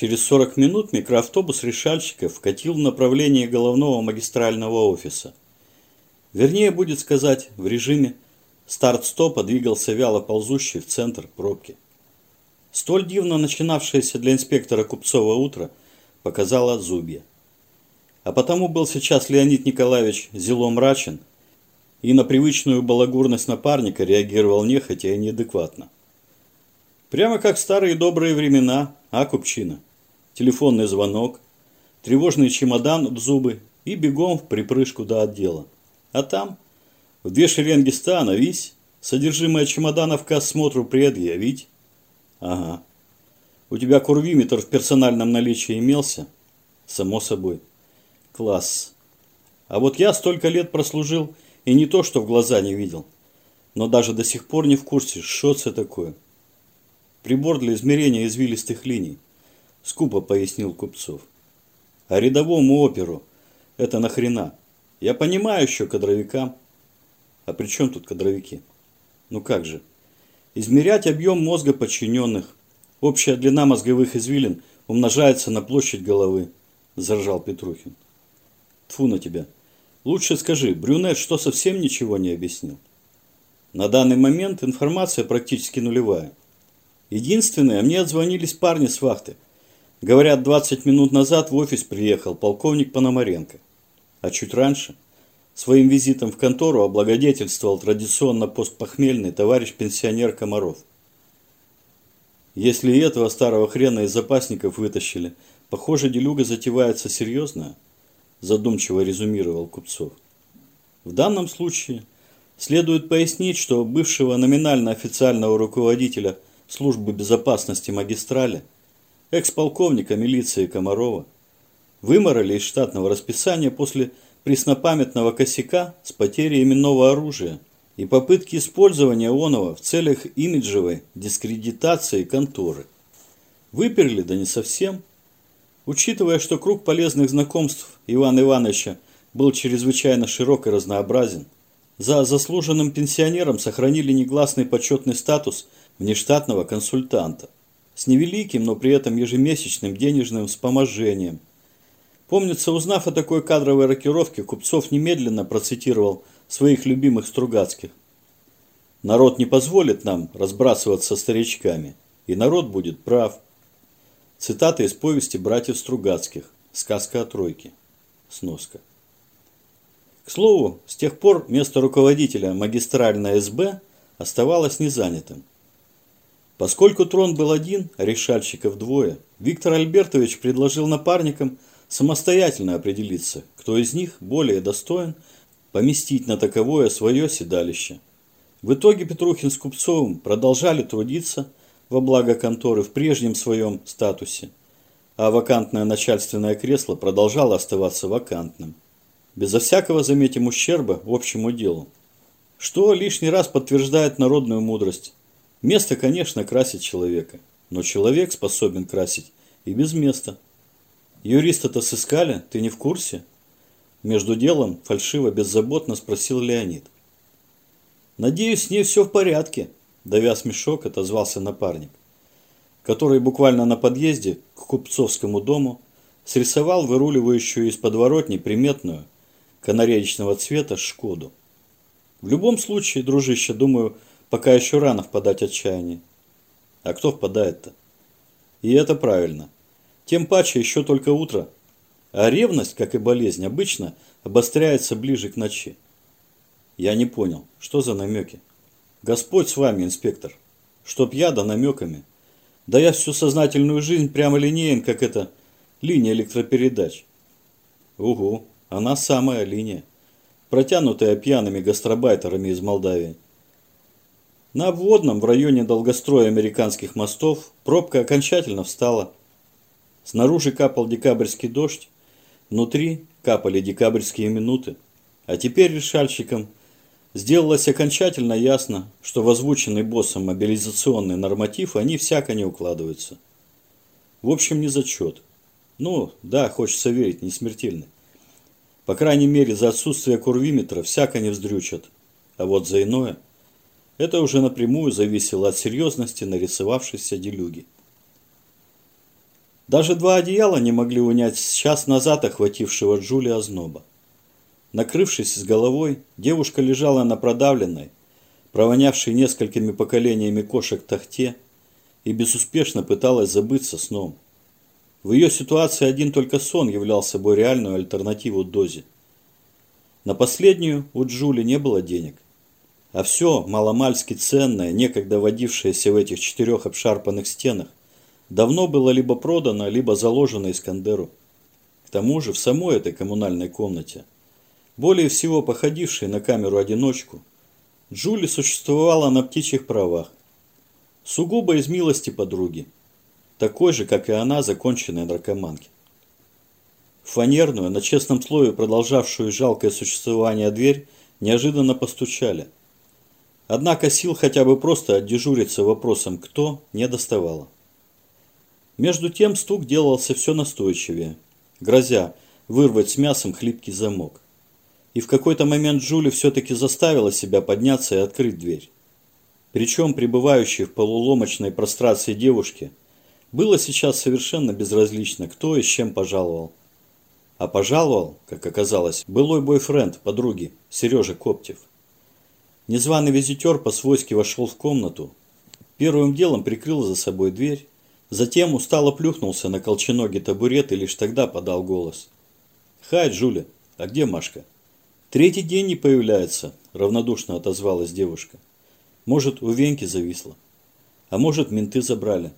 Через 40 минут микроавтобус решальщиков катил в направлении головного магистрального офиса. Вернее, будет сказать, в режиме старт-стопа двигался вяло ползущий в центр пробки. Столь дивно начинавшееся для инспектора Купцова утро показало зубья. А потому был сейчас Леонид Николаевич зело мрачен и на привычную балагурность напарника реагировал нехотя и неадекватно. Прямо как в старые добрые времена, а, Купчина? Телефонный звонок, тревожный чемодан в зубы и бегом в припрыжку до отдела. А там, в две шеренги стана, вись, содержимое чемоданов к осмотру предъявить. Ага. У тебя курвиметр в персональном наличии имелся? Само собой. Класс. А вот я столько лет прослужил и не то, что в глаза не видел, но даже до сих пор не в курсе, что это такое. Прибор для измерения извилистых линий, скупо пояснил Купцов. А рядовому оперу это нахрена? Я понимаю еще кадровикам. А при чем тут кадровики? Ну как же? Измерять объем мозга подчиненных. Общая длина мозговых извилин умножается на площадь головы, заржал Петрухин. Тфу на тебя. Лучше скажи, брюнет что совсем ничего не объяснил? На данный момент информация практически нулевая. Единственное, мне отзвонились парни с вахты. Говорят, 20 минут назад в офис приехал полковник Пономаренко. А чуть раньше своим визитом в контору облагодетельствовал традиционно постпохмельный товарищ пенсионер Комаров. Если этого старого хрена из запасников вытащили, похоже, делюга затевается серьезная, задумчиво резюмировал Купцов. В данном случае следует пояснить, что бывшего номинально официального руководителя – службы безопасности магистрали, экс-полковника милиции Комарова, выморали из штатного расписания после преснопамятного косяка с потерей именного оружия и попытки использования оного в целях имиджевой дискредитации конторы. Выперли, да не совсем. Учитывая, что круг полезных знакомств Ивана Ивановича был чрезвычайно широк и разнообразен, за заслуженным пенсионером сохранили негласный почетный статус – внештатного консультанта с невеликим, но при этом ежемесячным денежным вспоможением. Помнится, узнав о такой кадровой рокировке, Купцов немедленно процитировал своих любимых Стругацких. «Народ не позволит нам разбрасываться старичками, и народ будет прав». Цитата из повести братьев Стругацких. Сказка о тройке. Сноска. К слову, с тех пор место руководителя магистральной СБ оставалось незанятым. Поскольку трон был один, а решальщиков двое, Виктор Альбертович предложил напарникам самостоятельно определиться, кто из них более достоин поместить на таковое свое седалище. В итоге Петрухин с Купцовым продолжали трудиться во благо конторы в прежнем своем статусе, а вакантное начальственное кресло продолжало оставаться вакантным, безо всякого, заметим, ущерба общему делу. Что лишний раз подтверждает народную мудрость. Место, конечно, красит человека, но человек способен красить и без места. Юриста-то сыскали, ты не в курсе? Между делом фальшиво беззаботно спросил Леонид. Надеюсь, с ней все в порядке, давя смешок, отозвался напарник, который буквально на подъезде к Купцовскому дому срисовал выруливающую из подворотни приметную канареечного цвета Шкоду. В любом случае, дружище, думаю, Пока еще рано впадать отчаяние. А кто впадает-то? И это правильно. Тем паче еще только утро. А ревность, как и болезнь, обычно обостряется ближе к ночи. Я не понял, что за намеки? Господь с вами, инспектор. Чтоб я да намеками. Да я всю сознательную жизнь прямо линеен, как эта линия электропередач. Угу, она самая линия, протянутая пьяными гастробайтерами из Молдавии. На обводном в районе долгостроя американских мостов пробка окончательно встала. Снаружи капал декабрьский дождь, внутри капали декабрьские минуты. А теперь решальщикам сделалось окончательно ясно, что в озвученный боссом мобилизационный норматив они всяко не укладываются. В общем, не зачет. Ну, да, хочется верить, не смертельный. По крайней мере, за отсутствие курвиметра всяко не вздрючат. А вот за иное – это уже напрямую зависело от серьезности нарисовавшейся делюги. Даже два одеяла не могли унять час назад охватившего Джули озноба. Накрывшись с головой, девушка лежала на продавленной, провонявшей несколькими поколениями кошек тахте, и безуспешно пыталась забыться сном. В ее ситуации один только сон являл собой реальную альтернативу дозе. На последнюю у Джули не было денег. А все маломальски ценное, некогда водившееся в этих четырех обшарпанных стенах, давно было либо продано, либо заложено Искандеру. К тому же в самой этой коммунальной комнате, более всего походившей на камеру-одиночку, Джули существовала на птичьих правах, сугубо из милости подруги, такой же, как и она, законченной наркоманки. фанерную, на честном слове продолжавшую жалкое существование дверь, неожиданно постучали. Однако сил хотя бы просто отдежуриться вопросом «кто» не доставало. Между тем стук делался все настойчивее, грозя вырвать с мясом хлипкий замок. И в какой-то момент Джули все-таки заставила себя подняться и открыть дверь. Причем пребывающей в полуломочной прострации девушке было сейчас совершенно безразлично, кто и с чем пожаловал. А пожаловал, как оказалось, былой бойфренд подруги Сережа Коптев. Незваный визитер по-свойски вошел в комнату, первым делом прикрыл за собой дверь Затем устало плюхнулся на колченогий табурет и лишь тогда подал голос. «Хай, Джуля, а где Машка?» «Третий день не появляется», – равнодушно отозвалась девушка. «Может, у Веньки зависла. А может, менты забрали.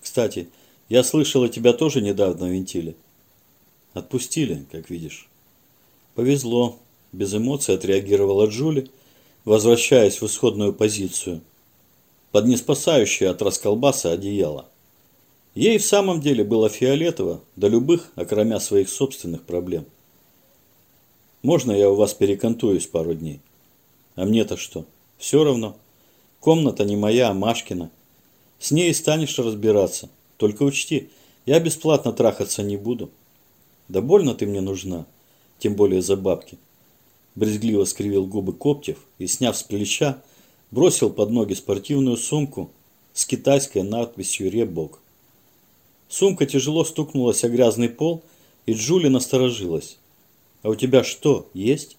Кстати, я слышала, тебя тоже недавно винтили». «Отпустили, как видишь». «Повезло», – без эмоций отреагировала Джули, возвращаясь в исходную позицию, под неспасающее от расколбаса одеяло. Ей в самом деле было фиолетово до любых, окромя своих собственных проблем. Можно я у вас перекантуюсь пару дней? А мне-то что? Все равно. Комната не моя, а Машкина. С ней станешь разбираться. Только учти, я бесплатно трахаться не буду. Да больно ты мне нужна, тем более за бабки. Брезгливо скривил губы Коптев и, сняв с плеча, бросил под ноги спортивную сумку с китайской надписью «Ребок». Сумка тяжело стукнулась о грязный пол, и Джули насторожилась. «А у тебя что, есть?»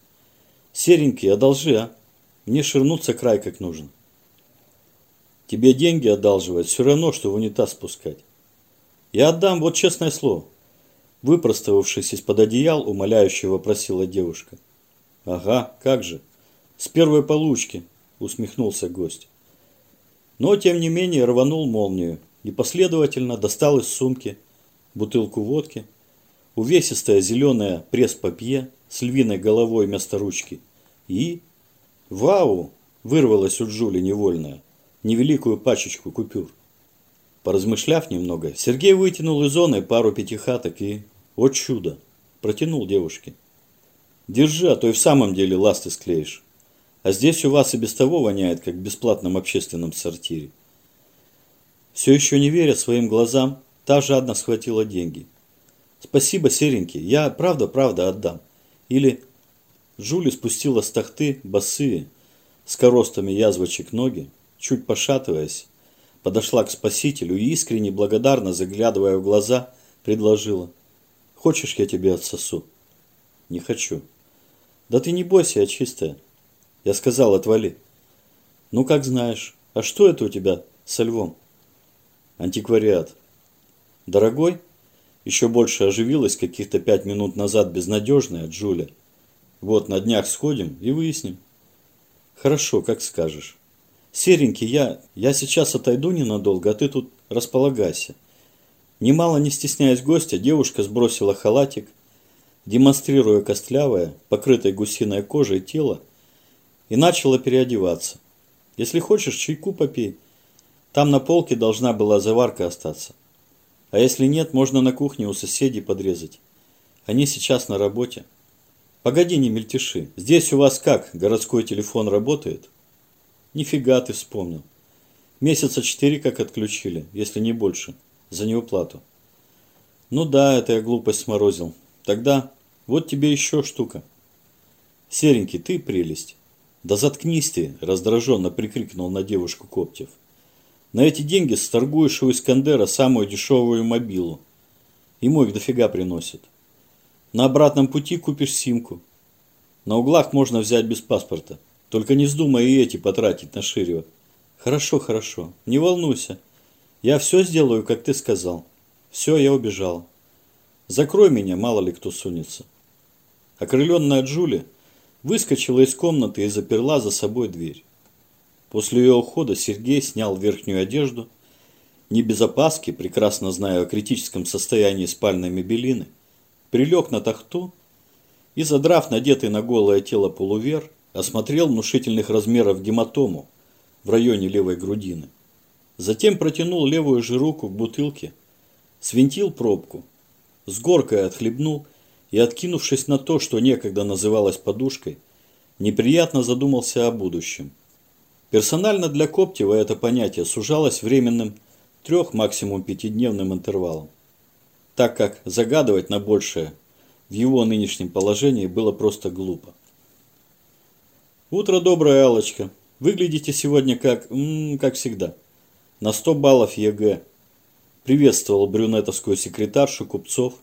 «Серенький, одолжи, а? Мне ширнуться край как нужен». «Тебе деньги одалживать все равно, что в унитаз спускать». «Я отдам, вот честное слово». Выпростовавшись из-под одеял, умоляюще вопросила девушка. «Ага, как же. С первой получки», усмехнулся гость. Но, тем не менее, рванул молнию и последовательно достал из сумки бутылку водки, увесистое зеленое пресс-папье с львиной головой вместо ручки и... Вау! Вырвалась у Джули невольная, невеликую пачечку купюр. Поразмышляв немного, Сергей вытянул из зоны пару пятихаток и... О чудо! Протянул девушке. Держи, а то и в самом деле ласты склеишь. А здесь у вас и без того воняет, как в бесплатном общественном сортире. Все еще не веря своим глазам, та жадно схватила деньги. «Спасибо, серенький, я правда-правда отдам». Или Жули спустила с тахты босые, с коростами язвочек ноги, чуть пошатываясь, подошла к спасителю и искренне благодарно, заглядывая в глаза, предложила. «Хочешь, я тебе отсосу?» «Не хочу». «Да ты не бойся, я чистая». Я сказал, отвали. «Ну, как знаешь. А что это у тебя со львом?» Антиквариат. Дорогой? Еще больше оживилась каких-то пять минут назад безнадежная Джуля. Вот на днях сходим и выясним. Хорошо, как скажешь. Серенький, я, я сейчас отойду ненадолго, а ты тут располагайся. Немало не стесняясь гостя, девушка сбросила халатик, демонстрируя костлявое, покрытое гусиной кожей тело, и начала переодеваться. Если хочешь, чайку попей. Там на полке должна была заварка остаться. А если нет, можно на кухне у соседей подрезать. Они сейчас на работе. Погоди, не мельтеши. Здесь у вас как, городской телефон работает? Нифига ты вспомнил. Месяца четыре как отключили, если не больше, за неуплату. Ну да, это я глупость сморозил. Тогда вот тебе еще штука. Серенький, ты прелесть. Да заткнись ты, раздраженно прикрикнул на девушку Коптев. На эти деньги сторгуешь у Искандера самую дешевую мобилу. Ему их дофига приносят. На обратном пути купишь симку. На углах можно взять без паспорта. Только не вздумай и эти потратить на Ширева. Хорошо, хорошо. Не волнуйся. Я все сделаю, как ты сказал. Все, я убежал. Закрой меня, мало ли кто сунется. Окрыленная Джули выскочила из комнаты и заперла за собой дверь. После ее ухода Сергей снял верхнюю одежду, не без опаски, прекрасно зная о критическом состоянии спальной мебелины, прилег на тахту и, задрав надетый на голое тело полувер, осмотрел внушительных размеров гематому в районе левой грудины. Затем протянул левую же руку к бутылке, свинтил пробку, с горкой отхлебнул и, откинувшись на то, что некогда называлось подушкой, неприятно задумался о будущем. Персонально для Коптева это понятие сужалось временным трех, максимум пятидневным интервалом, так как загадывать на большее в его нынешнем положении было просто глупо. Утро доброе, Алочка. Выглядите сегодня как, м -м, как всегда. На 100 баллов ЕГЭ. Приветствовал брюнетовскую секретаршу Купцов,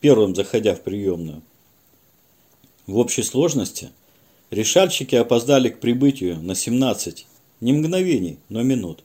первым заходя в приемную. В общей сложности решальщики опоздали к прибытию на 17, не мгновений, но минут.